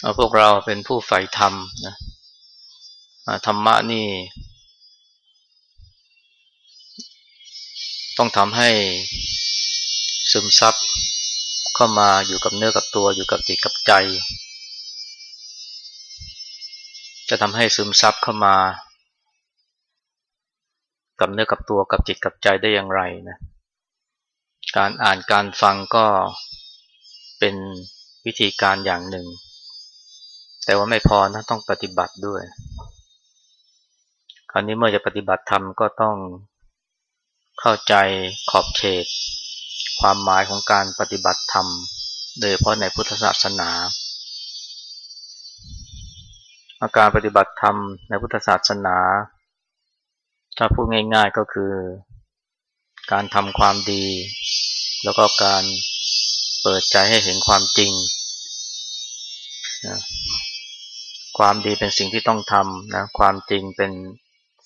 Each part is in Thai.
เอาพวกเราเป็นผู้ใฝ่ธรรมนะธรรมะนี่ ต้องทำให้ซึมซับเข้ามาอยู่กับเนื้อกับตัวอยู่กับจิตกับใจ จะทำให้ซึมซับเข้ามา กับเนื้อกับตัวกับจิตกับใจได้อย่างไรนะการอ่านการฟังก็เป็นวิธีการอย่างหนึ่ง แต่ว่าไม่พอนะต้องปฏิบัติด้วย คราวนี้เมื่อจะปฏิบัติธรรมก็ต้องเข้าใจขอบเขต ความหมายของการปฏิบัติธรรม โดยเฉพาะในพุทธศาสนาอาการปฏิบัติธรรมในพุทธศาสนา ถ้าพูดง่ายๆก็คือ การทำความดี แล้วก็การเปิดใจให้เห็นความจริงนะ ความดีเป็นสิ่งที่ต้องทำนะความจริงเป็น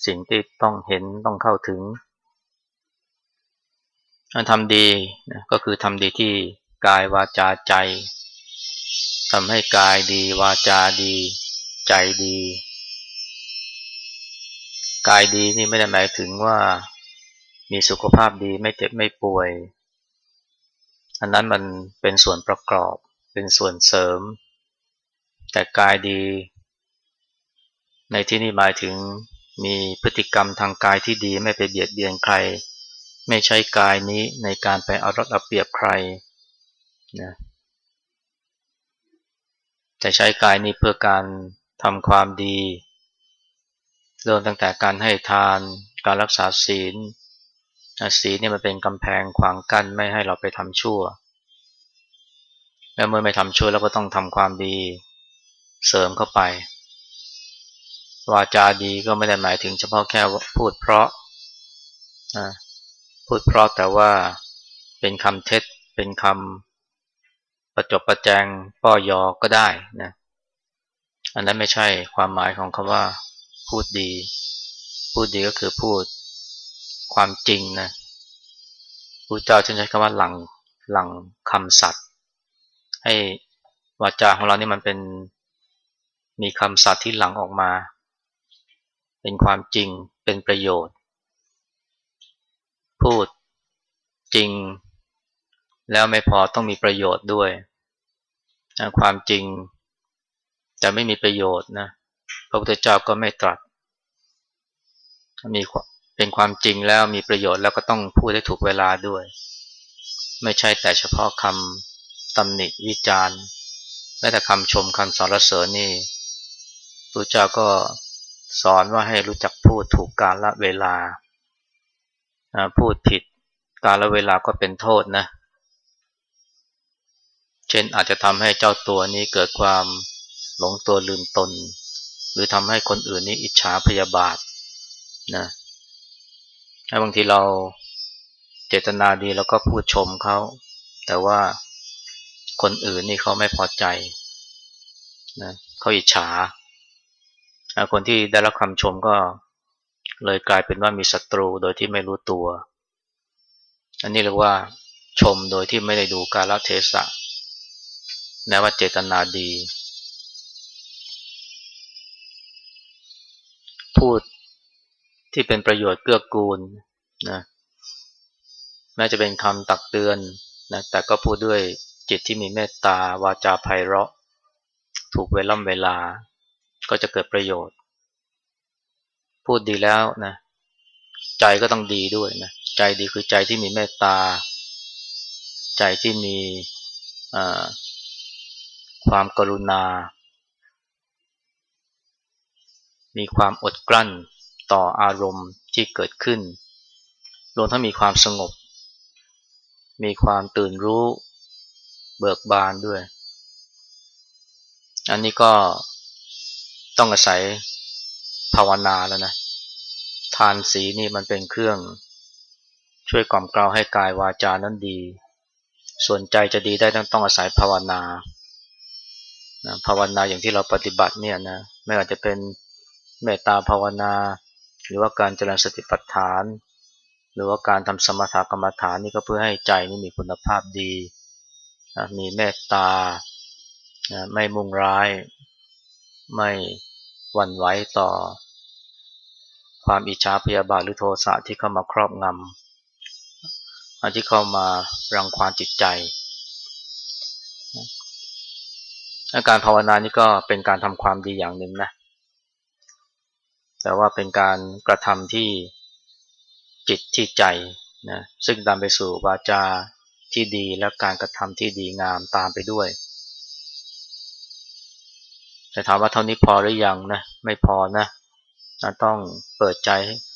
สิ่งที่ต้องเห็นต้องเข้าถึงการทำดีนะก็คือทำดีที่กายวาจาใจทำให้กายดีวาจาดี ใจดี กายดีนี่ไม่ได้หมายถึงว่ามีสุขภาพดีไม่เจ็บไม่ป่วย อันนั้นมันเป็นส่วนประกอบเป็นส่วนเสริม แต่กายดี ในที่นี้หมายถึงมีพฤติกรรมทางกายที่ดีไม่ไปเบียดเบียนใคร ไม่ใช้กายนี้ในการไปเอารัดเอาเปรียบใครนะแต่ใช้กายนี้เพื่อการทำความดีเริ่มตั้งแต่การให้ทาน การรักษาศีลศีลเนี่ยมันเป็นกำแพงขวางกั้นไม่ให้เราไปทำชั่ว และเมื่อไม่ทำชั่วเราก็ต้องทำความดีเสริมเข้าไป วาจาดีก็ไม่ได้หมายถึงเฉพาะแค่พูดเพราะพูดเพราะแต่ว่าเป็นคำเท็จ เป็นคำประจบประแจงป้อยอก็ได้นะอันนั้นไม่ใช่ความหมายของคำว่า พูดดี พูดดีก็คือพูดความจริงนะพระเจ้าใช้คำว่าหลังหลังคำสัตย์ให้วาจาของเรานี่มันเป็นมีคำสัตย์ที่หลังออกมา เป็นความจริงเป็นประโยชน์ พูดจริง แล้วไม่พอต้องมีประโยชน์ด้วยความจริงแต่ไม่มีประโยชน์นะพระพุทธเจ้าก็ไม่ตรัสมีเป็นความจริงแล้วมีประโยชน์แล้วก็ต้องพูดให้ถูกเวลาด้วย ไม่ใช่แต่เฉพาะคำตำหนิวิจารณ์แม้แต่คำชมคำสรรเสริญนี่พระเจ้าก็ สอนว่าให้รู้จักพูดถูกกาลละเวลา พูดผิดกาลละเวลาก็เป็นโทษนะ เช่นอาจจะทำให้เจ้าตัวนี้เกิดความหลงตัวลืมตน หรือทำให้คนอื่นนี้อิจฉาพยาบาทนะบางทีเราเจตนาดีแล้วก็พูดชมเขา แต่ว่าคนอื่นนี่เขาไม่พอใจนะเขาอิจฉา คนที่ได้รับคำชมก็เลยกลายเป็นว่ามีศัตรูโดยที่ไม่รู้ตัว อันนี้เรียกว่าชมโดยที่ไม่ได้ดูกาลเทศะแม้ว่าเจตนาดี พูดที่เป็นประโยชน์เกื้อกูลนะแม้จะเป็นคำตักเตือนนะแต่ก็พูดด้วยจิตที่มีเมตตาวาจาไพเราะ ถูกเวล่ำเวลา ก็จะเกิดประโยชน์ พูดดีแล้วนะใจก็ต้องดีด้วยนะใจดีคือใจที่มีเมตตา ใจที่มีความกรุณา มีความอดกลั้นต่ออารมณ์ที่เกิดขึ้น รวมทั้งมีความสงบ มีความตื่นรู้เบิกบานด้วย อันนี้ก็ ต้องอาศัยภาวนาแล้วนะทานสีนี่มันเป็นเครื่อง ช่วยกล่อมกล่าวให้กายวาจานั้นดี ส่วนใจจะดีได้ต้องต้องอาศัยภาวนานะภาวนาอย่างที่เราปฏิบัติเนี่ยนะไม่ว่าจะเป็นเมตตาภาวนา หรือว่าการเจริญสติปัฏฐาน หรือว่าการทำสมถกรรมฐานนี่ก็เพื่อให้ใจนี่มีคุณภาพดีมีเมตตานะไม่มุ่งร้ายไม่ วันไหวต่อ ความอิจฉาพยาบาทหรือโทสะที่เข้ามาครอบงำที่เข้ามารังควานจิตใจอาการภาวนานี่ก็เป็นการทำความดีอย่างหนึ่งนะแต่ว่าเป็นการกระทำที่จิตที่ใจนะซึ่งนำไปสู่วาจาที่ดีและการกระทำที่ดีงามตามไปด้วย แต่ถามว่าเท่านี้พอหรือยังนะไม่พอนะนะต้องเปิดใจ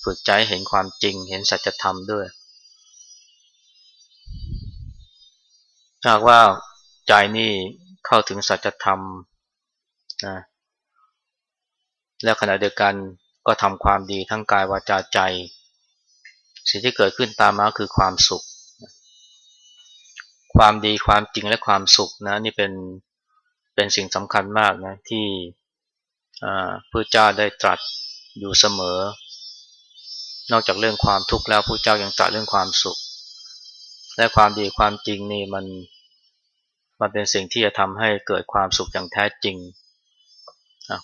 ฝึกใจเห็นความจริง เห็นสัจธรรมด้วยหากว่าใจนี่เข้าถึงสัจธรรมนะแล้วขณะเดียวกันก็ทำความดีทั้งกายวาจาใจ สิ่งที่เกิดขึ้นตามมาคือความสุข ความดีความจริงและความสุขนะนี่เป็น เป็นสิ่งสำคัญมากนะที่พระเจ้าได้ตรัสอยู่เสมอ นอกจากเรื่องความทุกข์แล้วพระเจ้ายังตรัสเรื่องความสุข และความดีความจริงนี่มันมันเป็นสิ่งที่จะทำให้เกิดความสุขอย่างแท้จริง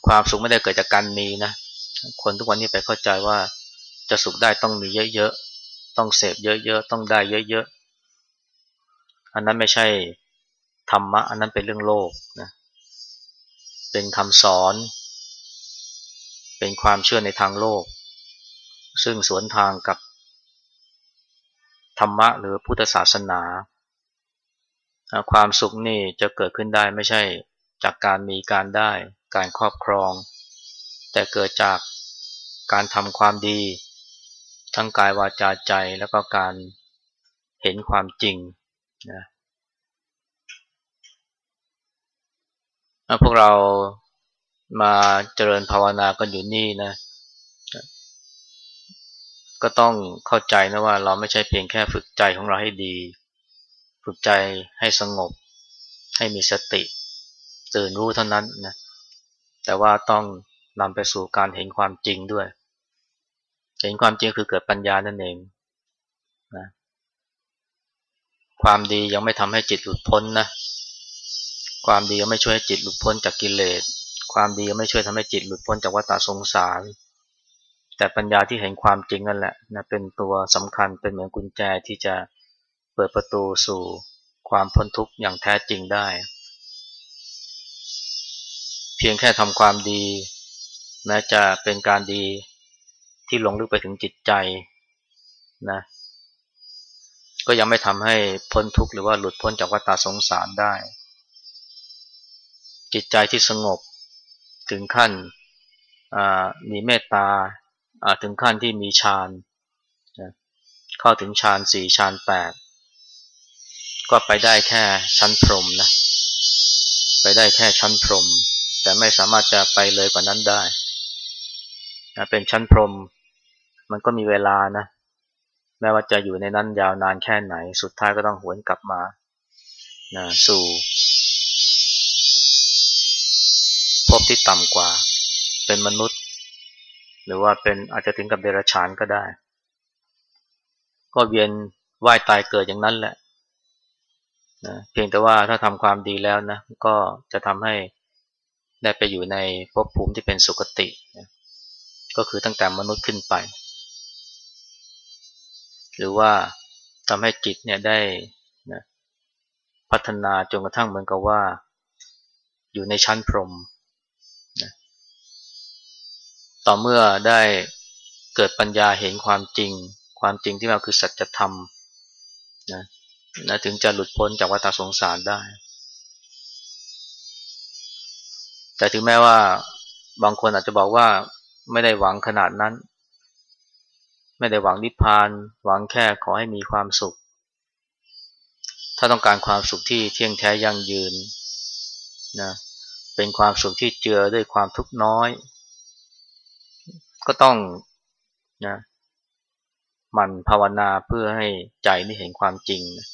ความสุขไม่ได้เกิดจากการมีนะคนทุกวันนี้ไปเข้าใจว่าจะสุขได้ต้องมีเยอะๆ ต้องเสพเยอะๆ ต้องได้เยอะๆ อันนั้นไม่ใช่ธรรมะ อันนั้นเป็นเรื่องโลกนะ เป็นคำสอน เป็นความเชื่อในทางโลก ซึ่งสวนทางกับธรรมะหรือพุทธศาสนา ความสุขนี่จะเกิดขึ้นได้ไม่ใช่จากการมีการได้การครอบครอง แต่เกิดจากการทำความดี ทั้งกายวาจาใจแล้วก็การเห็นความจริงนะ พวกเรามาเจริญภาวนากันอยู่นี่นะ ก็ต้องเข้าใจนะว่าเราไม่ใช่เพียงแค่ฝึกใจของเราให้ดี ฝึกใจให้สงบ ให้มีสติ ตื่นรู้เท่านั้นนะ แต่ว่าต้องนำไปสู่การเห็นความจริงด้วย เห็นความจริงคือเกิดปัญญานั่นเองนะความดียังไม่ทำให้จิตหลุดพ้นนะ ความดียังไม่ช่วยให้จิตหลุดพ้นจากกิเลส ความดียังไม่ช่วยทำให้จิตหลุดพ้นจากวัฏสงสาร แต่ปัญญาที่เห็นความจริงนั่นแหละนะเป็นตัวสำคัญเป็นเหมือนกุญแจที่จะเปิดประตูสู่ความพ้นทุกข์อย่างแท้จริงได้ เพียงแค่ทำความดีแม้จะเป็นการดีที่ลงลึกไปถึงจิตใจนะก็ยังไม่ทำให้พ้นทุกข์หรือว่าหลุดพ้นจากวัฏสงสารได้ จิตใจที่สงบถึงขั้นมีเมตตาถึงขั้นที่มีฌานเข้าถึงฌานสี่ฌานแปดก็ไปได้แค่ชั้นพรมนะไปได้แค่ชั้นพรม แต่ไม่สามารถจะไปเลยกว่านั้นได้นะเป็นชั้นพรมมันก็มีเวลานะแม้ว่าจะอยู่ในนั้นยาวนานแค่ไหน สุดท้ายก็ต้องหวนกลับมานะสู่ พบที่ต่ำกว่า เป็นมนุษย์ หรือว่าเป็นอาจจะถึงกับเดรัจฉานก็ได้ ก็เวียนว่ายตายเกิดอย่างนั้นแหละนะเพียงแต่ว่าถ้าทำความดีแล้วนะ ก็จะทำให้ได้ไปอยู่ในภพภูมิที่เป็นสุคตินะก็คือตั้งแต่มนุษย์ขึ้นไป หรือว่าทำให้จิตเนี่ยได้นะพัฒนาจนกระทั่งเหมือนกับว่า อยู่ในชั้นพรหม ต่อเมื่อได้เกิดปัญญาเห็นความจริง ความจริงที่ว่าคือสัจธรรมนะนะถึงจะหลุดพ้นจากวัฏสงสารได้ แต่ถึงแม้ว่าบางคนอาจจะบอกว่าไม่ได้หวังขนาดนั้น ไม่ได้หวังนิพพาน หวังแค่ขอให้มีความสุข ถ้าต้องการความสุขที่เที่ยงแท้ยั่งยืนนะเป็นความสุขที่เจือด้วยความทุกข์น้อย ก็ต้องนะมันภาวนาเพื่อให้ใจนี่เห็นความจริงนะ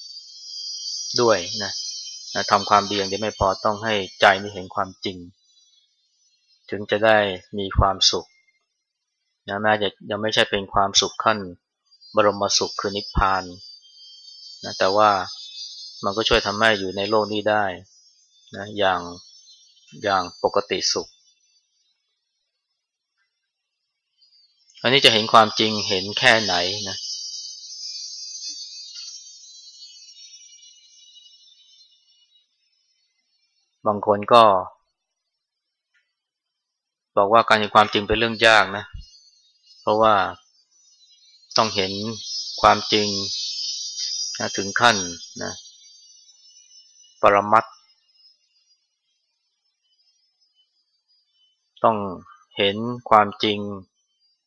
ด้วยนะนะทำความดีอย่างเดียวไม่พอต้องให้ใจนี่เห็นความจริง ถึงจะได้มีความสุขนะแม้จะยังไม่ใช่เป็นความสุขขั้น บรมสุขคือนิพพานนะแต่ว่ามันก็ช่วยทำให้อยู่ในโลกนี้ได้นะอย่างอย่างปกติสุข อันนี้จะเห็นความจริงเห็นแค่ไหนนะบางคนก็ บอกว่าการเห็นความจริงเป็นเรื่องยากนะ เพราะว่าต้องเห็นความจริงนะถึงขั้นนะปรมัตต้องเห็นความจริง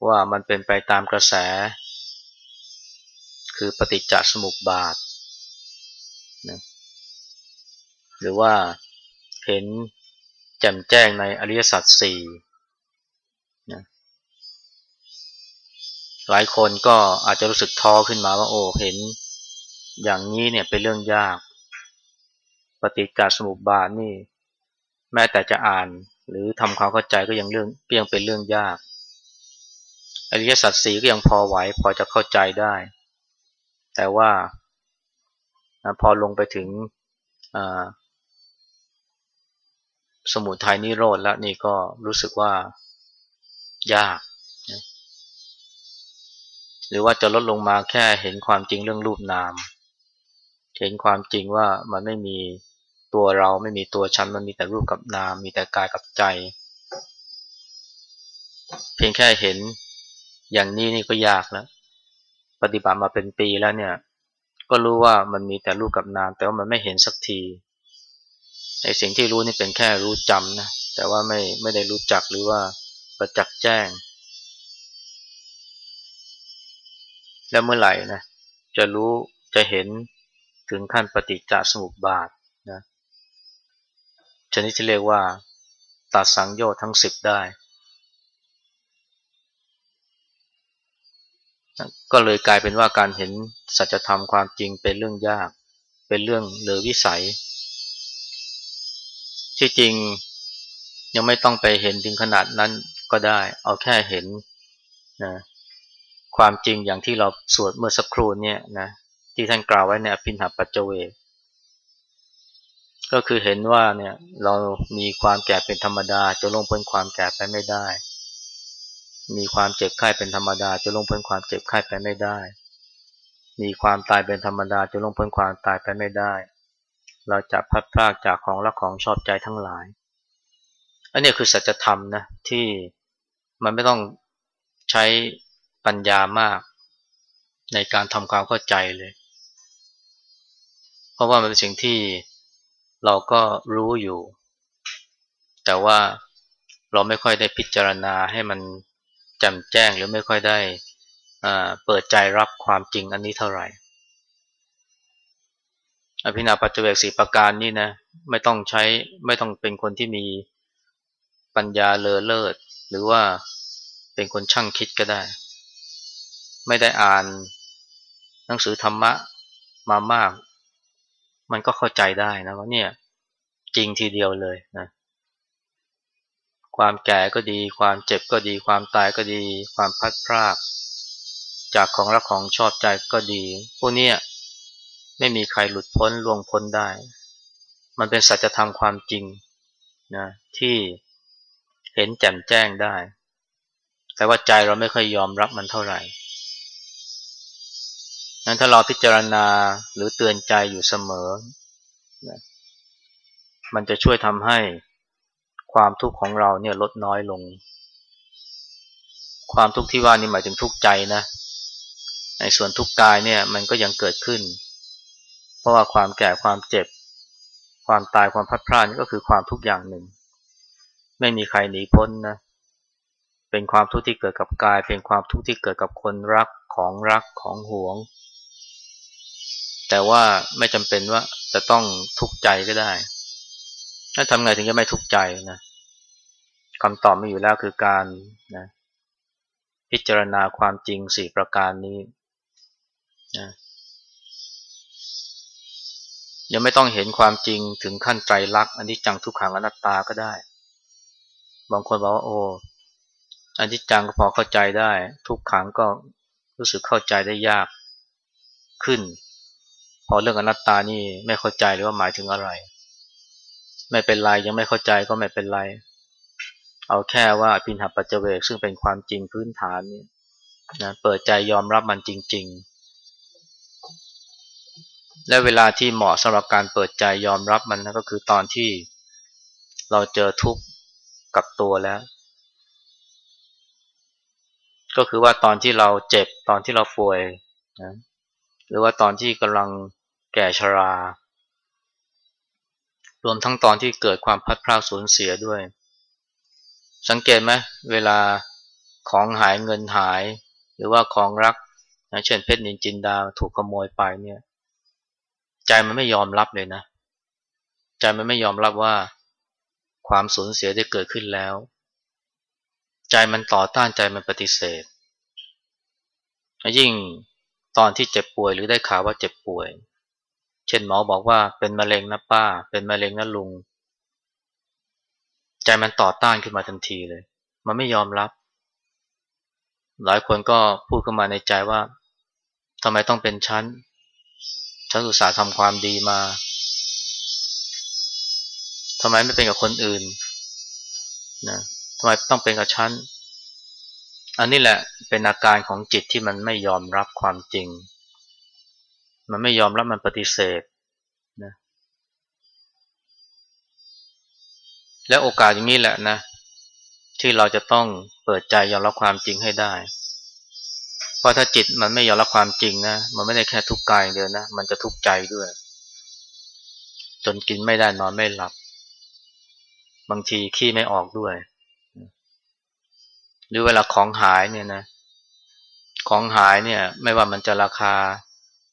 ว่ามันเป็นไปตามกระแส คือปฏิจจสมุปบาทนะหรือว่าเห็นแจ่มแจ้งในอริยสัจสี่นะหลายคนก็อาจจะรู้สึกท้อขึ้นมาว่าโอ้เห็นอย่างนี้เนี่ยเป็นเรื่องยาก ปฏิจจสมุปบาทนี่ แม้แต่จะอ่านหรือทำความเข้าใจก็ยังเรื่องเพียงเป็นเรื่องยาก อริยสัจสีก็ยังพอไหวพอจะเข้าใจได้ แต่ว่าพอลงไปถึงสมุทัยนิโรธแล้วนี่ก็รู้สึกว่ายาก หรือว่าจะลดลงมาแค่เห็นความจริงเรื่องรูปนาม เห็นความจริงว่ามันไม่มีตัวเราไม่มีตัวฉันมันมีแต่รูปกับนาม มีแต่กายกับใจ เพียงแค่เห็น อย่างนี้นี่ก็ยากแล้วปฏิบัติมาเป็นปีแล้วเนี่ย ก็รู้ว่ามันมีแต่รูปกับนาม แต่ว่ามันไม่เห็นสักทีไอ้สิ่งที่รู้นี่เป็นแค่รู้จำนะ แต่ว่าไม่ไม่ได้รู้จักหรือว่าประจักษ์แจ้ง แล้วเมื่อไหร่นะจะรู้จะเห็นถึงขั้นปฏิจจสมุปบาทนะชนิดที่เรียกว่าตัดสังโยชน์ทั้งสิบได้ ก็เลยกลายเป็นว่าการเห็นสัจธรรมความจริงเป็นเรื่องยาก เป็นเรื่องเหลือวิสัย ที่จริงยังไม่ต้องไปเห็นถึงขนาดนั้นก็ได้ เอาแค่เห็นนะความจริงอย่างที่เราสวดเมื่อสักครู่เนี่ยนะที่ท่านกล่าวไว้ในอภินหปัจเจเวก็คือเห็นว่าเนี่ยเรามีความแก่เป็นธรรมดาจะลงพ้นความแก่ไปไม่ได้ มีความเจ็บไข้เป็นธรรมดาจะลงพ้นความเจ็บไข้ไปไม่ได้ มีความตายเป็นธรรมดาจะลงพ้นความตายไปไม่ได้ เราจะพัดพลากจากของรักของชอบใจทั้งหลาย อันนี้คือสัจธรรมนะที่มันไม่ต้องใช้ปัญญามาก ในการทำความเข้าใจเลย เพราะว่ามันเป็นสิ่งที่เราก็รู้อยู่ แต่ว่าเราไม่ค่อยได้พิจารณาให้มัน จ่มแจ้งหรือไม่ค่อยได้เปิดใจรับความจริงอันนี้เท่าไหร่ อภินาปัจเจกสีประการนี่นะไม่ต้องใช้ไม่ต้องเป็นคนที่มีปัญญาเลอเลิศ หรือว่าเป็นคนช่างคิดก็ได้ ไม่ได้อ่านหนังสือธรรมะมามาก มันก็เข้าใจได้นะว่าเนี่ยจริงทีเดียวเลยนะ ความแก่ก็ดี ความเจ็บก็ดี ความตายก็ดี ความพัดพราก จากของรักของชอบใจก็ดี พวกนี้ไม่มีใครหลุดพ้นล่วงพ้นได้ มันเป็นสัจธรรมความจริงนะที่เห็นแจ่มแจ้งได้ แต่ว่าใจเราไม่ค่อยยอมรับมันเท่าไหร่นั้นถ้าเราพิจารณาหรือเตือนใจอยู่เสมอมันจะช่วยทำให้ ความทุกข์ของเราเนี่ยลดน้อยลง ความทุกข์ที่ว่านี่หมายถึงทุกข์ใจนะในส่วนทุกข์กายเนี่ยมันก็ยังเกิดขึ้น เพราะว่าความแก่ความเจ็บ ความตายความพัดพลาดนี่ก็คือความทุกข์อย่างหนึ่ง ไม่มีใครหนีพ้นนะเป็นความทุกข์ที่เกิดกับกาย เป็นความทุกข์ที่เกิดกับคนรักของรักของหวง แต่ว่าไม่จำเป็นว่าจะต้องทุกข์ใจก็ได้ ถ้าทำไงถึงจะไม่ทุกข์ใจนะคำตอบมีอยู่แล้วคือการนะพิจารณาความจริงสี่ประการนี้นะยังไม่ต้องเห็นความจริงถึงขั้นใจรักอันนี้จังทุกขังอนัตตาก็ได้ บางคนบอกว่าโอ้อันนี้จังก็พอเข้าใจได้ ทุกขังก็รู้สึกเข้าใจได้ยากขึ้น พอเรื่องอนัตตานี่ไม่เข้าใจเลยว่าหมายถึงอะไร ไม่เป็นไรยังไม่เข้าใจก็ไม่เป็นไร เอาแค่ว่าพินหัปัจเจเวกซึ่งเป็นความจริงพื้นฐานนี่นะเปิดใจยอมรับมันจริง ๆ และเวลาที่เหมาะสำหรับการเปิดใจยอมรับมันนะก็คือตอนที่เราเจอทุกข์กับตัวแล้ว ก็คือว่าตอนที่เราเจ็บตอนที่เราป่วยนะหรือว่าตอนที่กำลังแก่ชรา รวมทั้งตอนที่เกิดความพัดพลาดสูญเสียด้วย สังเกตไหมเวลาของหายเงินหาย หรือว่าของรักนะเช่นเพชรนินจินดาถูกขโมยไปเนี่ยใจมันไม่ยอมรับเลยนะ ใจมันไม่ยอมรับว่าความสูญเสียได้เกิดขึ้นแล้ว ใจมันต่อต้านใจมันปฏิเสธยิ่งตอนที่เจ็บป่วยหรือได้ข่าวว่าเจ็บป่วย เช่นหมอบอกว่าเป็นมะเร็งนะป้า เป็นมะเร็งนะลุง ใจมันต่อต้านขึ้นมาทันทีเลย มันไม่ยอมรับ หลายคนก็พูดขึ้นมาในใจว่าทำไมต้องเป็นฉันฉันอุตส่าห์ทำความดีมาทำไมไม่เป็นกับคนอื่นนะทำไมต้องเป็นกับฉัน อันนี้แหละเป็นอาการของจิตที่มันไม่ยอมรับความจริง มันไม่ยอมรับมันปฏิเสธนะและโอกาสอย่างนี้แหละนะ ที่เราจะต้องเปิดใจยอมรับความจริงให้ได้ เพราะถ้าจิตมันไม่ยอมรับความจริงนะ มันไม่ได้แค่ทุกข์กายเดียวนะ มันจะทุกข์ใจด้วย จนกินไม่ได้นอนไม่หลับ บางทีขี้ไม่ออกด้วย หรือเวลาของหายเนี่ยนะ ของหายเนี่ย ไม่ว่ามันจะราคา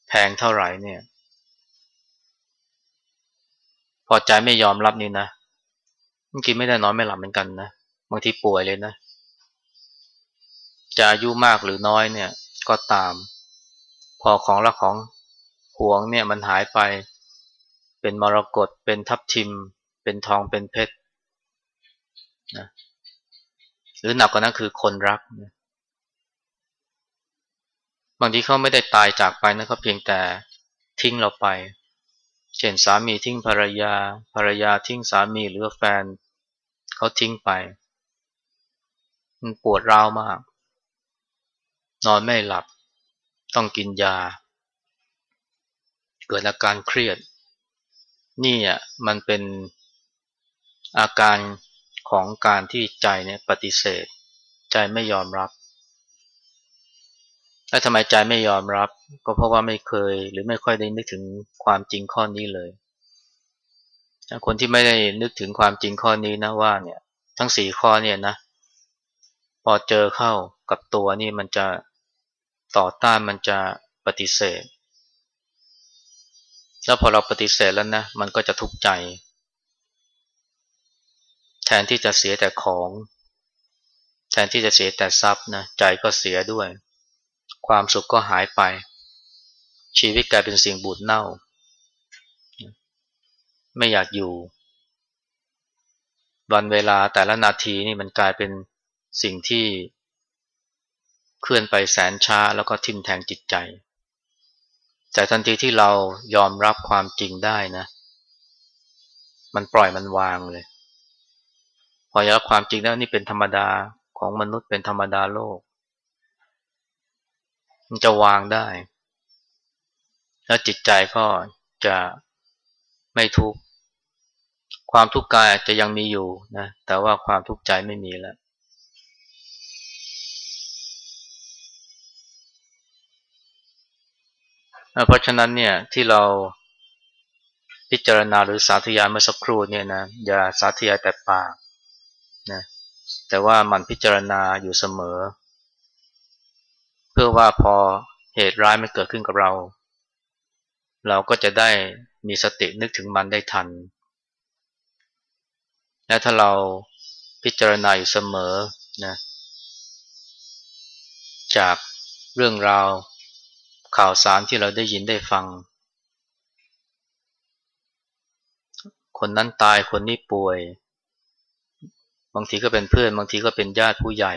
แพงเท่าไหร่เนี่ย พอใจไม่ยอมรับนี่นะบางทีไม่ได้นอนไม่หลับเหมือนกันนะบางทีป่วยเลยนะ จะอายุมากหรือน้อยเนี่ย ก็ตาม พอของละของห่วงเนี่ยมันหายไป เป็นมรกตเป็นทับทิม เป็นทองเป็นเพชรนะหรือหนักกว่านั้นคือคนรักนะ บางทีเขาไม่ได้ตายจากไปนะเขาเพียงแต่ทิ้งเราไป เช่นสามีทิ้งภรรยา ภรรยาทิ้งสามีหรือแฟนเขาทิ้งไป มันปวดร้าวมาก นอนไม่หลับ ต้องกินยา เกิดอาการเครียด นี่อะมันเป็นอาการของการที่ใจเนี่ยปฏิเสธ ใจไม่ยอมรับ แล้วทำไมใจไม่ยอมรับ ก็เพราะว่าไม่เคย หรือไม่ค่อยได้นึกถึงความจริงข้อนี้เลยคนที่ไม่ได้นึกถึงความจริงข้อนี้นะว่าเนี่ย ทั้งสี่ข้อเนี่ยนะ พอเจอเข้ากับตัวนี่มันจะต่อต้านมันจะปฏิเสธ แล้วพอเราปฏิเสธแล้วนะ มันก็จะทุกข์ใจ แทนที่จะเสียแต่ของ แทนที่จะเสียแต่ทรัพย์นะใจก็เสียด้วย ความสุขก็หายไป ชีวิตกลายเป็นสิ่งบูดเน่า ไม่อยากอยู่ วันเวลาแต่ละนาทีนี่มันกลายเป็นสิ่งที่เคลื่อนไปแสนช้าแล้วก็ทิ่มแทงจิตใจ แต่ทันทีที่เรายอมรับความจริงได้นะ มันปล่อยมันวางเลย พอยอมรับความจริงแล้วนี่เป็นธรรมดาของมนุษย์เป็นธรรมดาโลก มันจะวางได้ แล้วจิตใจก็จะไม่ทุกข์ความทุกข์กายจะยังมีอยู่นะแต่ว่าความทุกข์ใจไม่มีแล้วเพราะฉะนั้นเนี่ยที่เราพิจารณาหรือสาธยายเมื่อสักครู่เนี่ยนะอย่าสาธยายแต่ปากนะแต่ว่ามันพิจารณาอยู่เสมอเพื่อว่าพอเหตุร้ายมันเกิดขึ้นกับเรา เราก็จะได้มีสตินึกถึงมันได้ทัน และถ้าเราพิจารณาอยู่เสมอนะจากเรื่องราวข่าวสารที่เราได้ยินได้ฟัง คนนั้นตายคนนี้ป่วย บางทีก็เป็นเพื่อน บางทีก็เป็นญาติผู้ใหญ่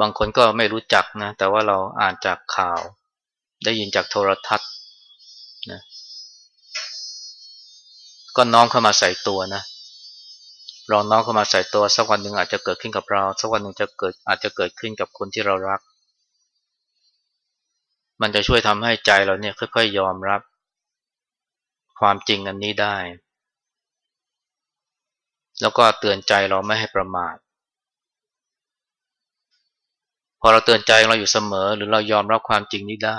บางคนก็ไม่รู้จักนะ แต่ว่าเราอ่านจากข่าว ได้ยินจากโทรทัศน์นะก็น้อมเข้ามาใส่ตัวนะลองน้อมเข้ามาใส่ตัวสักวันหนึ่งอาจจะเกิดขึ้นกับเราสักวันหนึ่งจะเกิดอาจจะเกิดขึ้นกับคนที่เรารัก มันจะช่วยทำให้ใจเราเนี่ยค่อยๆยอมรับ ความจริงอันนี้ได้ แล้วก็เตือนใจเราไม่ให้ประมาท พอเราเตือนใจเราอยู่เสมอ หรือเรายอมรับความจริงนี้ได้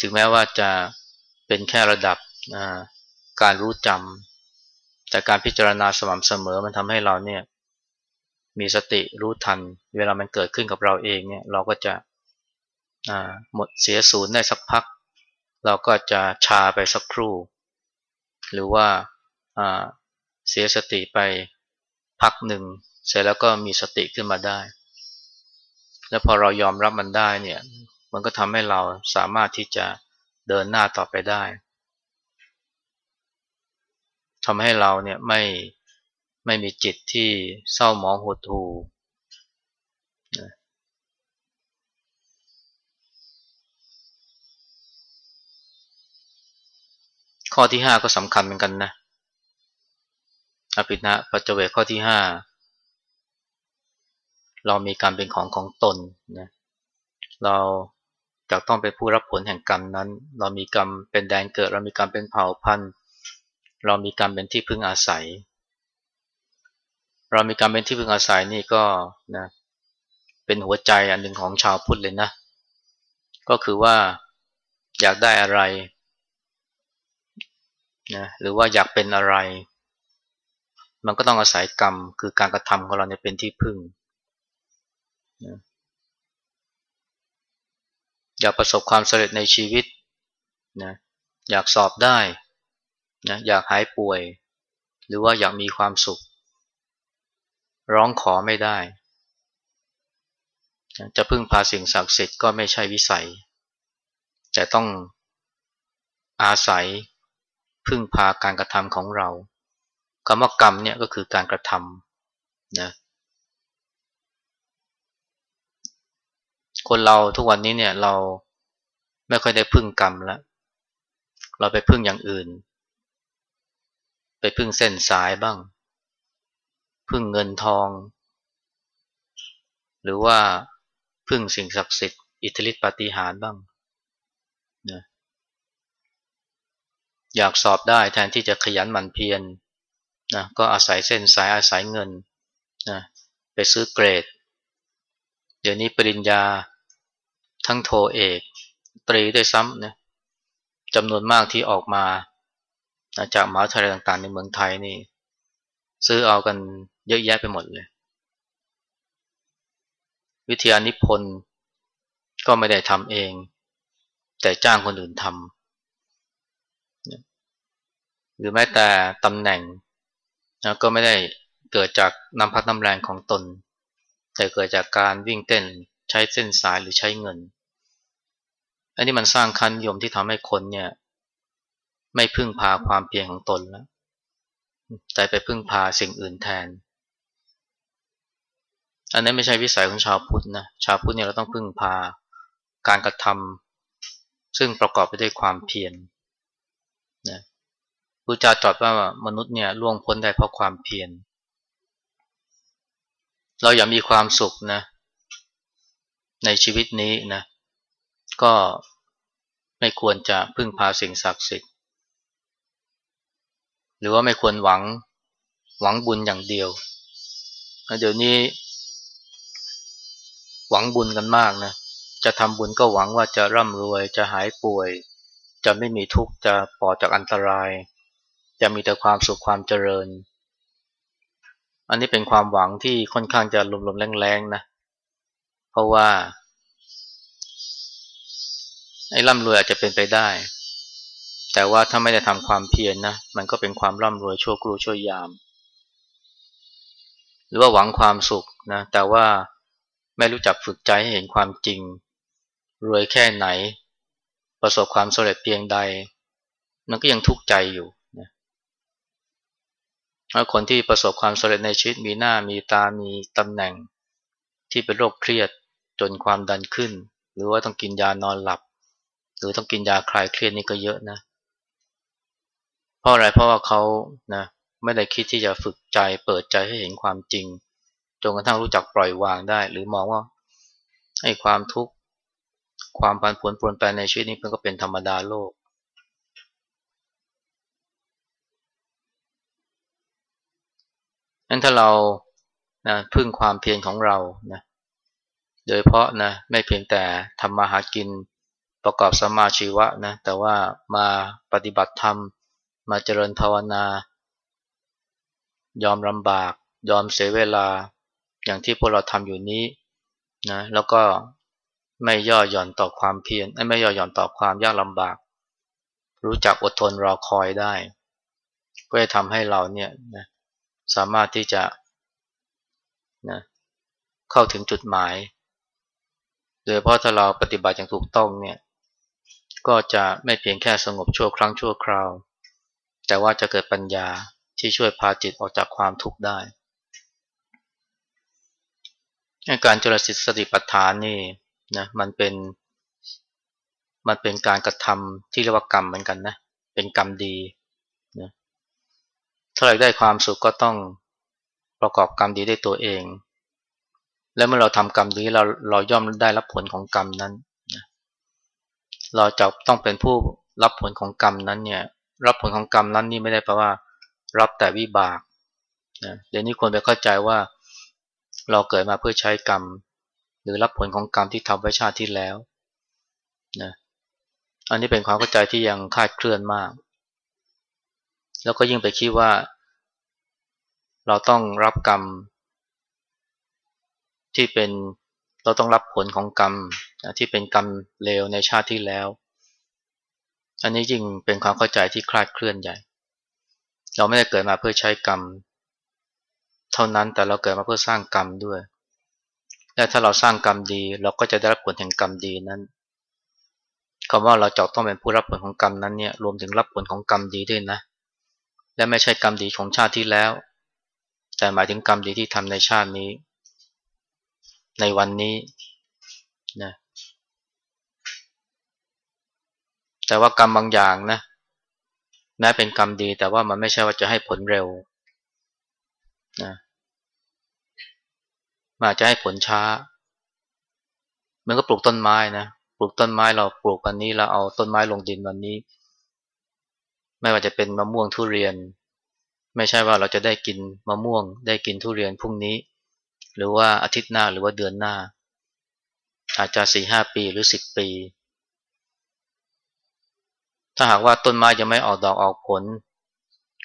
ถึงแม้ว่าจะเป็นแค่ระดับการรู้จำแต่การพิจารณาสม่ำเสมอมันทำให้เราเนี่ยมีสติรู้ทัน เวลามันเกิดขึ้นกับเราเองเนี่ยเราก็จะหมดเสียศูนย์ได้สักพัก เราก็จะชาไปสักครู่ หรือว่าเสียสติไปพักหนึ่ง เสร็จแล้วก็มีสติขึ้นมาได้ แล้วพอเรายอมรับมันได้เนี่ย มันก็ทำให้เราสามารถที่จะเดินหน้าต่อไปได้ทำให้เราเนี่ยไม่ไม่มีจิตที่เศร้าหมองหดหู่ข้อที่ห้าก็สำคัญเหมือนกันนะอภินะปัจเจเวข้อที่ห้า เรามีกรรมเป็นของของตนนะเราจะต้องเป็นผู้รับผลแห่งกรรมนั้น เรามีกรรมเป็นแดนเกิด เรามีกรรมเป็นเผ่าพันธุ์ เรามีกรรมเป็นที่พึ่งอาศัย เรามีกรรมเป็นที่พึ่งอาศัยนี่ก็นะเป็นหัวใจอันหนึ่งของชาวพุทธเลยนะ ก็คือว่าอยากได้อะไรนะหรือว่าอยากเป็นอะไร มันก็ต้องอาศัยกรรม คือการกระทำของเราเนี่ยเป็นที่พึ่ง อยากประสบความสำเร็จในชีวิตนะอยากสอบได้นะอยากหายป่วย หรือว่าอยากมีความสุข ร้องขอไม่ได้ จะพึ่งพาสิ่งศักดิ์สิทธิ์ก็ไม่ใช่วิสัย แต่ต้องอาศัยพึ่งพาการกระทำของเราคำว่ากรรมเนี่ยก็คือการกระทำนะ คนเราทุกวันนี้เนี่ยเราไม่ค่อยได้พึ่งกรรมแล้ว เราไปพึ่งอย่างอื่น ไปพึ่งเส้นสายบ้าง พึ่งเงินทอง หรือว่าพึ่งสิ่งศักดิ์สิทธิ์อิทธิฤทธิปฏิหารบ้างนะอยากสอบได้แทนที่จะขยันหมั่นเพียรนะก็อาศัยเส้นสายอาศัยเงินนะไปซื้อเกรด เดี๋ยวนี้ปริญญา ทั้งโทเอก ตรีด้วยซ้ำนะจำนวนมากที่ออกมาจากมหาวิทยาลัยต่างๆ ในเมืองไทยนี่ ซื้อเอากันเยอะแยะไปหมดเลย วิทยานิพนธ์ก็ไม่ได้ทำเอง แต่จ้างคนอื่นทำหรือแม้แต่ตำแหน่งนะก็ไม่ได้เกิดจากน้ำพัดน้ำแรงของตน แต่เกิดจากการวิ่งเต้นใช้เส้นสายหรือใช้เงิน อันนี้มันสร้างคันยมที่ทำให้คนเนี่ย ไม่พึ่งพาความเพียรของตนแล้วแต่ไปพึ่งพาสิ่งอื่นแทน อันนี้ไม่ใช่วิสัยของชาวพุทธนะชาวพุทธเนี่ยเราต้องพึ่งพาการกระทำซึ่งประกอบไปด้วยความเพียรนะพระเจ้าตรัสว่ามนุษย์เนี่ยล่วงพ้นได้เพราะความเพียรเราอย่ามีความสุขนะ ในชีวิตนี้นะ ก็ไม่ควรจะพึ่งพาสิ่งศักดิ์สิทธิ์ หรือว่าไม่ควรหวังหวังบุญอย่างเดียวเดี๋ยวนี้ หวังบุญกันมากนะ จะทำบุญก็หวังว่าจะร่ำรวย จะหายป่วย จะไม่มีทุกข์ จะปลอดจากอันตราย จะมีแต่ความสุขความเจริญ อันนี้เป็นความหวังที่ค่อนข้างจะลมๆแรงๆนะ เพราะว่า ไอ้ร่ำรวยอาจจะเป็นไปได้ แต่ว่าถ้าไม่ได้ทำความเพียรนนะมันก็เป็นความร่ำรวยชั่วครูชั่วยาม หรือว่าหวังความสุขนะแต่ว่าไม่รู้จักฝึกใจให้เห็นความจริง รวยแค่ไหน ประสบความสำเร็จเพียงใด มันก็ยังทุกข์ใจอยู่นะคนที่ประสบความสำเร็จในชีวิตมีหน้ามีตามีตำแหน่งที่เป็นโรคเครียดจนความดันขึ้น หรือว่าต้องกินยานอนหลับ รือต้องกินยาคลายเครียดนี่ก็เยอะนะเพราะอะไรเพราะว่าเขานะไม่ได้คิดที่จะฝึกใจเปิดใจให้เห็นความจริงจนกระทั่งรู้จักปล่อยวางได้ หรือมองว่าไอ้ความทุกข์ความผันผวนปรนแปรในชีวิตนี้มันก็เป็นธรรมดาโลก นั้นถ้าเรานะพึ่งความเพียรของเรานะโดยเพราะนะไม่เพียงแต่ทำมาหากิน ประกอบสมาชีวะนะแต่ว่ามาปฏิบัติธรรม มาเจริญภาวนา ยอมลำบาก ยอมเสียเวลา อย่างที่พวกเราทำอยู่นี้นะแล้วก็ไม่ย่อหย่อนต่อความเพียรไม่ย่อหย่อนต่อความยากลำบาก รู้จักอดทนรอคอยได้ ก็จะทำให้เราเนี่ยนะสามารถที่จะนะเข้าถึงจุดหมาย โดยเพราะถ้าเราปฏิบัติอย่างถูกต้องเนี่ย ก็จะไม่เพียงแค่สงบชั่วครั้งชั่วคราว แต่ว่าจะเกิดปัญญาที่ช่วยพาจิตออกจากความทุกข์ได้การจริตสติปัฏฐานนี่นะมันเป็นมันเป็นการกระทำที่เรียกว่ากรรมเหมือนกันนะเป็นกรรมดีนะถ้าเรากได้ความสุขก็ต้องประกอบกรรมดีได้ตัวเอง และเมื่อเราทำกรรมดีเราเราย่อมได้รับผลของกรรมนั้น เราจะต้องเป็นผู้รับผลของกรรมนั้นเนี่ย รับผลของกรรมนั้นนี่ไม่ได้แปลว่า รับแต่วิบากนะเดี๋ยวนี้คนไปเข้าใจว่า เราเกิดมาเพื่อใช้กรรม หรือรับผลของกรรมที่ทำไว้ชาติที่แล้วนะอันนี้เป็นความเข้าใจที่ยังคาดเคลื่อนมาก แล้วก็ยิ่งไปคิดว่า เราต้องรับกรรม ที่เป็นเราต้องรับผลของกรรม ที่เป็นกรรมเลวในชาติที่แล้ว อันนี้ยิ่งเป็นความเข้าใจที่คลาดเคลื่อนใหญ่ เราไม่ได้เกิดมาเพื่อใช้กรรม เท่านั้นแต่เราเกิดมาเพื่อสร้างกรรมด้วย และถ้าเราสร้างกรรมดี เราก็จะได้รับผลแห่งกรรมดีนั้นคำว่าเราจะต้องเป็นผู้รับผลของกรรมนั้นเนี่ยรวมถึงรับผลของกรรมดีด้วยนะ และไม่ใช่กรรมดีของชาติที่แล้ว แต่หมายถึงกรรมดีที่ทำในชาตินี้ ในวันนี้นะ แต่ว่ากรรมบางอย่างนะ แม้เป็นกรรมดี แต่ว่ามันไม่ใช่ว่าจะให้ผลเร็วนะอาจจะให้ผลช้า มันก็ปลูกต้นไม้นะปลูกต้นไม้เราปลูกวันนี้เราเอาต้นไม้ลงดินวันนี้ ไม่ว่าจะเป็นมะม่วงทุเรียน ไม่ใช่ว่าเราจะได้กินมะม่วง ได้กินทุเรียนพรุ่งนี้ หรือว่าอาทิตย์หน้าหรือว่าเดือนหน้า อาจจะสี่ห้าปีหรือสิบปี ถ้าหากว่าต้นไม้ยังไม่ออกดอกออกผล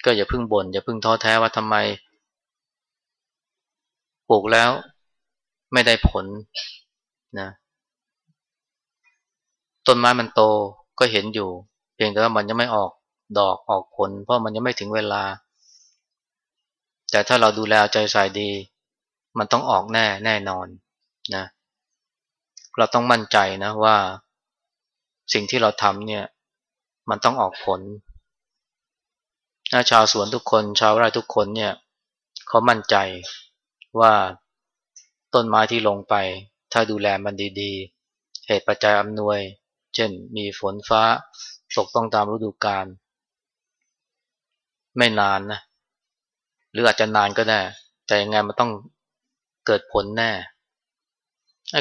ก็อย่าพึ่งบน่นอย่าพึ่งท้อแท้ว่าทำไม ปลูกแล้วไม่ได้ผลนะต้นไม้มันโตก็เห็นอยู่ เพียงแต่ว่ามันยังไม่ออกดอกออกผล เพราะมันยังไม่ถึงเวลา แต่ถ้าเราดูแลใจใส่ดี มันต้องออกแน่แน่นอนนะเราต้องมั่นใจนะว่า สิ่งที่เราทำเนี่ย มันต้องออกผลชาวสวนทุกคน ชาวไร่ทุกคนเนี่ยเขามั่นใจว่าต้นไม้ที่ลงไป ถ้าดูแลมันดีๆ เหตุปัจจัยอำนวย เช่นมีฝนฟ้าตกต้องตามฤดูกาลไม่นานนะหรืออาจจะนานก็ได้ แต่ยังไงมันต้องเกิดผลแน่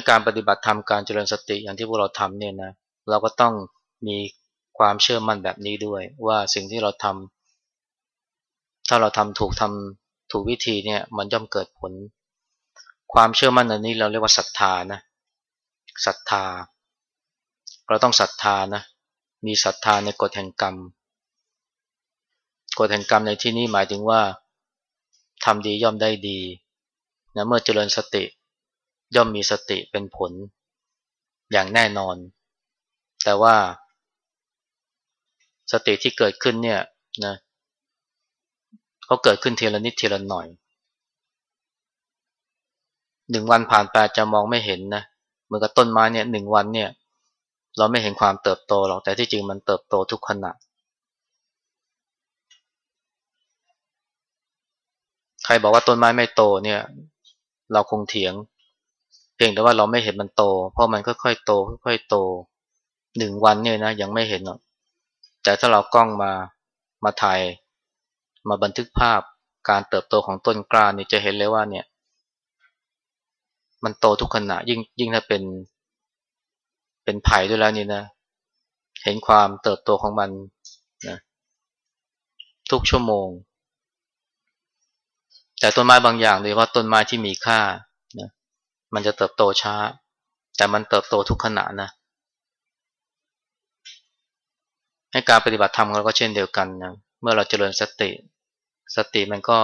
การปฏิบัติธรรมการเจริญสติอย่างที่พวกเราทำเนี่ยนะเราก็ต้องมี ความเชื่อมั่นแบบนี้ด้วย ว่าสิ่งที่เราทำถ้าเราทำถูกทำถูกวิธีเนี่ยมันย่อมเกิดผล ความเชื่อมั่นอันนี้เราเรียกว่าศรัทธานะศรัทธา เราต้องศรัทธานะมีศรัทธาในกฎแห่งกรรม กฎแห่งกรรมในที่นี้หมายถึงว่าทำดีย่อมได้ดีนะเมื่อเจริญสติ ย่อมมีสติเป็นผลอย่างแน่นอน แต่ว่า สติที่เกิดขึ้นเนี่ยนะเขาเกิดขึ้นทีละนิดทีละหน่อยหนึ่งวันผ่านไปจะมองไม่เห็นนะเหมือนกับต้นไม้เนี่ยหนึ่งวันเนี่ย เราไม่เห็นความเติบโตหรอกแต่ที่จริงมันเติบโตทุกขณะใครบอกว่าต้นไม้ไม่โตเนี่ย เราคงเถียง เพียงแต่ว่าเราไม่เห็นมันโต เพราะมันค่อยๆโตค่อยๆโตหนึ่งวันเนี่ยนะยังไม่เห็นหรอก แต่ถ้าเรากล้องมามาถ่ายมาบันทึกภาพการเติบโตของต้นกล้านี่จะเห็นเลยว่าเนี่ย มันโตทุกขณะยิ่งยิ่งถ้าเป็น เป็นไผ่ด้วยแล้วนี่นะ เห็นความเติบโตของมันนะทุกชั่วโมง แต่ต้นไม้บางอย่างเลยว่าต้นไม้ที่มีค่านะมันจะเติบโตช้า แต่มันเติบโตทุกขณะนะ ให้การปฏิบัติธรรมเราก็เช่นเดียวกันนะเมื่อเราเจริญสติ สติมันก็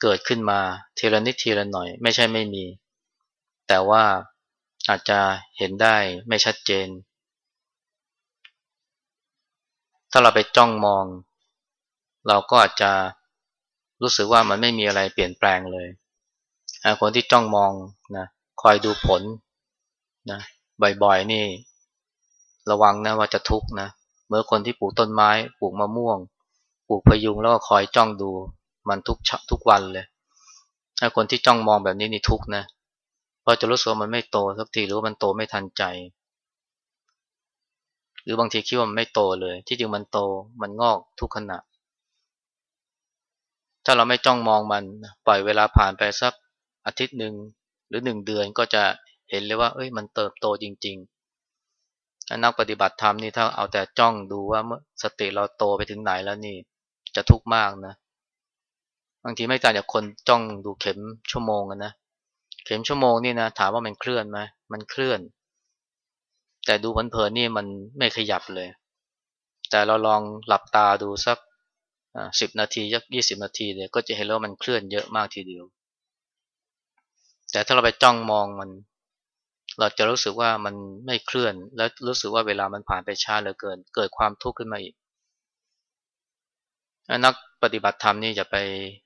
เกิดขึ้นมาทีละนิดทีละหน่อย ไม่ใช่ไม่มี แต่ว่าอาจจะเห็นได้ไม่ชัดเจน ถ้าเราไปจ้องมอง เราก็อาจจะรู้สึกว่ามันไม่มีอะไรเปลี่ยนแปลงเลย คนที่จ้องมองนะคอยดูผลนะบ่อยๆนี่ ระวังนะว่าจะทุกข์นะเมื่อคนที่ปลูกต้นไม้ ปลูกมะม่วง ปลูกพยุงแล้วก็คอยจ้องดู มันทุกทุกวันเลย ถ้าคนที่จ้องมองแบบนี้นี่ทุกข์นะเพราะจะรู้สึกว่ามันไม่โตสักทีหรือว่ามันโตไม่ทันใจ หรือบางทีคิดว่ามันไม่โตเลย ที่จริงมันโตมันงอกทุกขณะ ถ้าเราไม่จ้องมองมันปล่อยเวลาผ่านไปสักอาทิตย์หนึ่งหรือหนึ่งเดือนก็จะเห็นเลยว่า เอ้ยมันเติบโตจริง ๆ นักปฏิบัติธรรมนี่ถ้าเอาแต่จ้องดูว่าเมื่อสติเราโตไปถึงไหนแล้วนี่จะทุกข์มากนะบางทีไม่ต่างจากคนจ้องดูเข็มชั่วโมงกันนะเข็มชั่วโมงนี่นะถามว่ามันเคลื่อนไหมมันเคลื่อน แต่ดูเพลินๆนี่มันไม่ขยับเลย แต่เราลองหลับตาดูสักสิบนาทียักยี่สิบนาทีเนี่ยก็จะเห็นว่ามันเคลื่อนเยอะมากทีเดียว แต่ถ้าเราไปจ้องมองมัน เราจะรู้สึกว่ามันไม่เคลื่อน และรู้สึกว่าเวลามันผ่านไปช้าเหลือเกิน เกิดความทุกข์ขึ้นมาอีกนักปฏิบัติธรรมนี่จะไป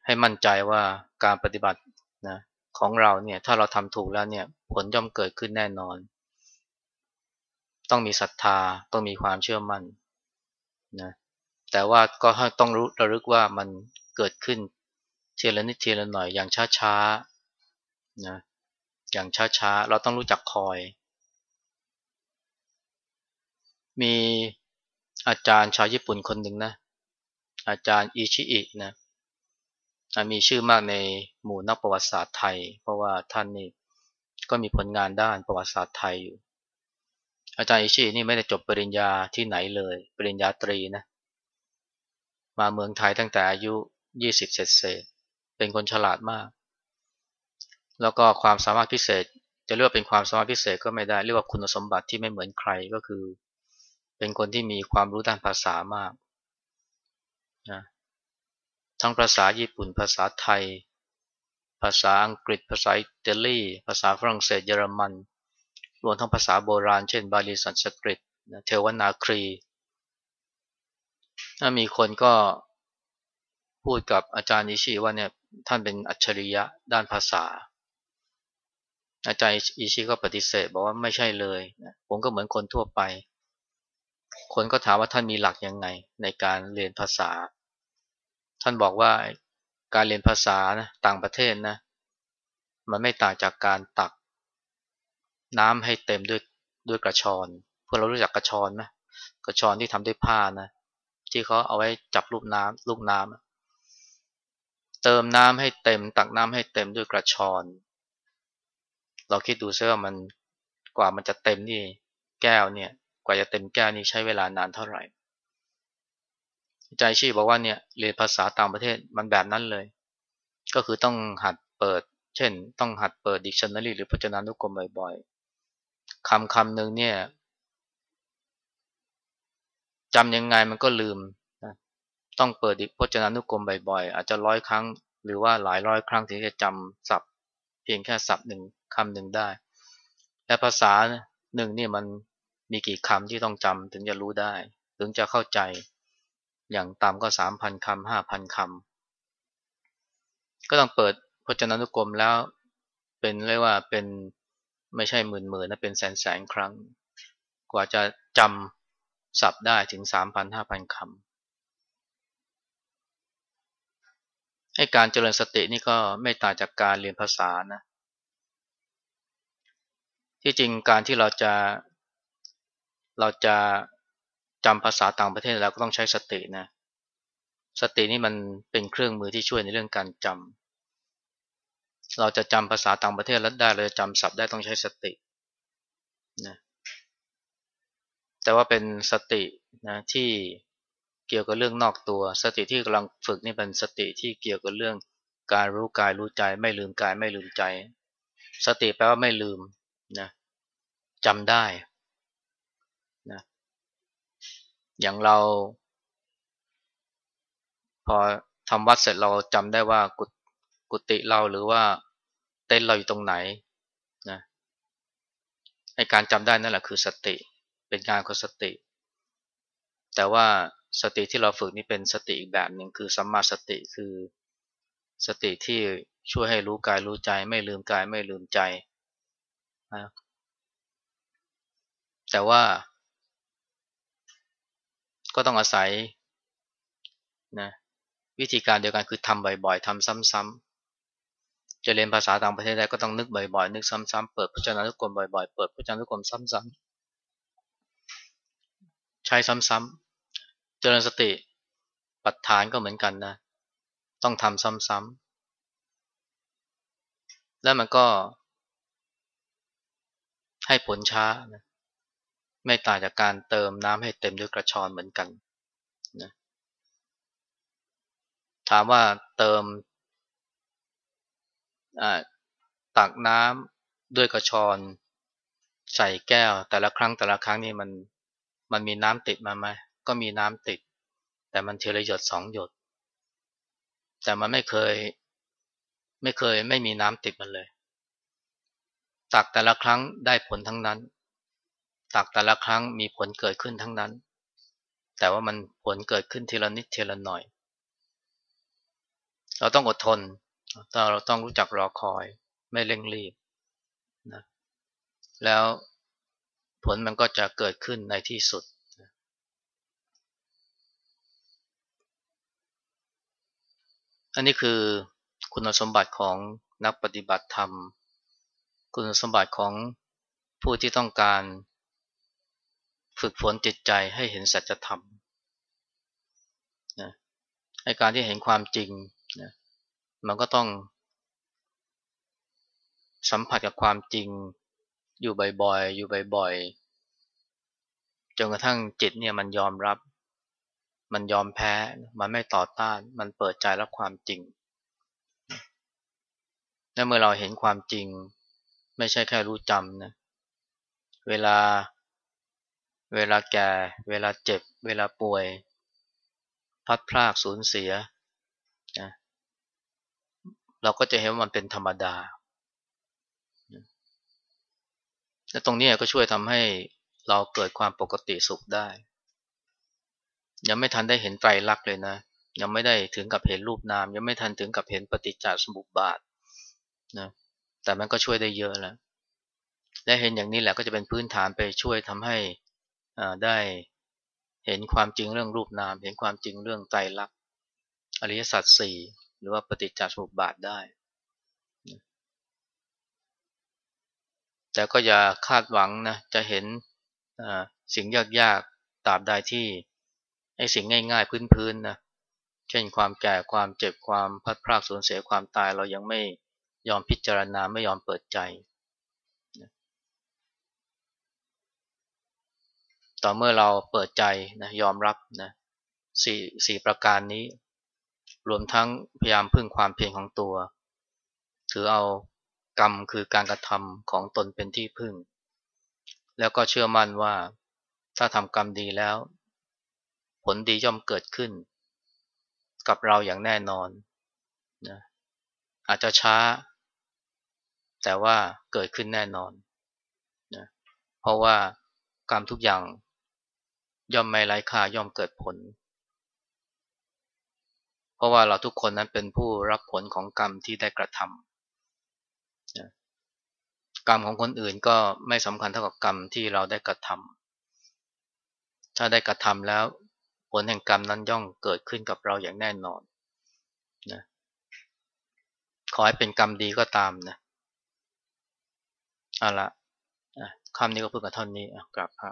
ให้มั่นใจว่าการปฏิบัตินะของเราเนี่ยถ้าเราทำถูกแล้วเนี่ยผลย่อมเกิดขึ้นแน่นอน ต้องมีศรัทธาต้องมีความเชื่อมั่นนะแต่ว่าก็ต้องรู้ระลึกว่ามันเกิดขึ้นทีละนิดทีละหน่อยอย่างช้าๆนะ อย่างช้าๆ เราต้องรู้จักคอย มีอาจารย์ชาวญี่ปุ่นคนหนึ่งนะ อาจารย์อิชิอินะ มีชื่อมากในหมู่นักประวัติศาสตร์ไทย เพราะว่าท่านนี่ก็มีผลงานด้านประวัติศาสตร์ไทยอยู่ อาจารย์อิชินี่ไม่ได้จบปริญญาที่ไหนเลย ปริญญาตรีนะ มาเมืองไทยตั้งแต่อายุ 20 เศษเป็นคนฉลาดมาก แล้วก็ความสามารถพิเศษ จะเรียกว่าเป็นความสามารถพิเศษก็ไม่ได้เรียกว่าคุณสมบัติที่ไม่เหมือนใครก็คือ เป็นคนที่มีความรู้ด้านภาษามากนะทั้งภาษาญี่ปุ่น ภาษาไทย ภาษาอังกฤษ ภาษาอิตาลีภาษาฝรั่งเศสเยอรมันรวมทั้งภาษาโบราณ เช่น บาลีสันสกฤตเทวนาครีถ้ามีคนก็พูดกับอาจารย์นิชิว่าเนี่ยท่านเป็นอัจฉริยะด้านภาษา อาจารย์อิชิก็ปฏิเสธ บอกว่าไม่ใช่เลย ผมก็เหมือนคนทั่วไป คนก็ถามว่าท่านมีหลักยังไง ในการเรียนภาษา ท่านบอกว่าการเรียนภาษานะต่างประเทศนะ มันไม่ต่างจากการตัก น้ำให้เต็มด้วยด้วยกระชอนพวกเรารู้จักกระชอนไหมกระชอนที่ทำด้วยผ้านะ ที่เขาเอาไว้จับลูกน้ำลูกน้ำเติมน้ำให้เต็ม ตักน้ำให้เต็มด้วยกระชอน เราคิดดูซิว่ามันกว่ามันจะเต็มนี่แก้วเนี่ย กว่าจะเต็มแก้วนี่ใช้เวลานานเท่าไหร่ ใจชีบอกว่าเนี่ยเรียนภาษาต่างประเทศมันแบบนั้นเลย ก็คือต้องหัดเปิด เช่น ต้องหัดเปิดดิกชันนารีหรือพจนานุกรมบ่อยๆคำคำหนึ่งเนี่ยจำยังไงมันก็ลืมนะต้องเปิดดิพจนานุกรมบ่อยๆ อาจจะร้อยครั้ง หรือว่าหลายร้อยครั้งถึงจะจำศัพท์ เพียงแค่ศัพท์หนึ่ง คำหนึ่งได้ และภาษาหนึ่งนี่มันมีกี่คำที่ต้องจำถึงจะรู้ได้ ถึงจะเข้าใจ อย่างต่ำก็สามพันคำห้าพันคำก็ต้องเปิดพจนานุกรมแล้วเป็นเรียกว่าเป็นไม่ใช่หมื่นหมื่นนะเป็นแสนแสนครั้ง กว่าจะจำศัพท์ได้ถึงสามพันห้าพันคำให้การเจริญสตินี่ก็ไม่ต่างจากการเรียนภาษานะ ที่จริงการที่เราจะเราจะจำภาษาต่างประเทศแล้วก็ต้องใช้สตินะสตินี่มันเป็นเครื่องมือที่ช่วยในเรื่องการจำเราจะจำภาษาต่างประเทศแล้วได้เลยจำศัพท์ได้ต้องใช้สตินะแต่ว่าเป็นสตินะที่เกี่ยวกับเรื่องนอกตัว สติที่กำลังฝึกนี่เป็นสติที่เกี่ยวกับเรื่องการรู้กายรู้ใจ ไม่ลืมกายไม่ลืมใจ สติแปลว่าไม่ลืม นะจำได้นะอย่างเรา พอทำวัดเสร็จเราจำได้ว่ากุกติเราหรือว่าเต้นเราอยู่ตรงไหนนะไอการจำได้นั่นแหละคือสติ เป็นการของสติ แต่ว่าสติที่เราฝึกนี่เป็นสติอีกแบบหนึ่งคือสัมมาสติคือสติที่ช่วยให้รู้กายรู้ใจ ไม่ลืมกายไม่ลืมใจ นะแต่ว่า ก็ต้องอาศัยนะวิธีการเดียวกันคือทำบ่อยๆทำซ้ำๆจะเรียนภาษาต่างประเทศได้ก็ต้องนึกบ่อยๆ นึกซ้ำๆเปิดพจนานุกรมบ่อยๆ เปิดพจนานุกรมซ้ำๆใช้ซ้ำๆเจริญสติปัฏฐานก็เหมือนกันนะ ต้องทำซ้ำๆแล้วมันก็ ให้ผลช้านะไม่ต่างจากการเติมน้ำให้เต็มด้วยกระชอนเหมือนกันนะถามว่าเติมตักน้ำด้วยกระชอนใส่แก้ว แต่ละครั้งแต่ละครั้งนี่มันมันมีน้ำติดมาไหมก็มีน้ำติด แต่มันเทระหยดสองหยด แต่มันไม่เคย ไม่เคยไม่มีน้ำติดมันเลย ตักแต่ละครั้งได้ผลทั้งนั้น ตักแต่ละครั้งมีผลเกิดขึ้นทั้งนั้น แต่ว่ามันผลเกิดขึ้นทีละนิดทีละหน่อย เราต้องอดทน เราต้องรู้จักรอคอย ไม่เร่งรีบนะแล้วผลมันก็จะเกิดขึ้นในที่สุดอันนี้คือคุณสมบัติของนักปฏิบัติธรรม คุณสมบัติของผู้ที่ต้องการฝึกฝนจิตใจให้เห็นสัจธรรมนะให้การที่เห็นความจริงนะมันก็ต้อง สัมผัสกับความจริงอยู่บ่อยๆ อยู่บ่อยๆ จนกระทั่งจิตเนี่ยมันยอมรับ มันยอมแพ้ มันไม่ต่อต้าน มันเปิดใจรับความจริง และเมื่อเราเห็นความจริง ไม่ใช่แค่รู้จำนะเวลาเวลาแก่ เวลาเจ็บ เวลาป่วย พัดพลากสูญเสียนะเราก็จะเห็นว่ามันเป็นธรรมดา และตรงนี้ก็ช่วยทำให้เราเกิดความปกติสุขได้ ยังไม่ทันได้เห็นไตรลักษณ์เลยนะ ยังไม่ได้ถึงกับเห็นรูปนาม ยังไม่ทันถึงกับเห็นปฏิจจสมุปบาทนะ แต่มันก็ช่วยได้เยอะแล้ว และเห็นอย่างนี้แหละก็จะเป็นพื้นฐานไปช่วยทำให้ได้เห็นความจริงเรื่องรูปนาม เห็นความจริงเรื่องไตรลักษณ์อริยสัจสี่หรือว่าปฏิจจสมุปบาทได้ แต่ก็อย่าคาดหวังนะจะเห็นสิ่งยากๆตราบใดที่ไอ้สิ่งง่ายๆพื้นๆนะเช่นความแก่ความเจ็บความพัดพรากสูญเสียความตายเรายังไม่ ยอมพิจารณาไม่ยอมเปิดใจ ต่อเมื่อเราเปิดใจนะยอมรับนะสี่สี่ประการนี้ รวมทั้งพยายามพึ่งความเพียรของตัว ถือเอากรรมคือการกระทำของตนเป็นที่พึ่ง แล้วก็เชื่อมั่นว่าถ้าทำกรรมดีแล้ว ผลดีย่อมเกิดขึ้น กับเราอย่างแน่นอนนะอาจจะช้า แต่ว่าเกิดขึ้นแน่นอนนะเพราะว่ากรรมทุกอย่างย่อมไม่ไร้ค่าย่อมเกิดผล เพราะว่าเราทุกคนนั้นเป็นผู้รับผลของกรรมที่ได้กระทำกรรมของคนอื่นก็ไม่สำคัญเท่ากับกรรมที่เราได้กระทำถ้าได้กระทำแล้วผลแห่งกรรมนั้นย่อมเกิดขึ้นกับเราอย่างแน่นอนนะขอให้เป็นกรรมดีก็ตามนะ เอาละคำนี้ก็เพิ่งกับเท่านี้กลับพระ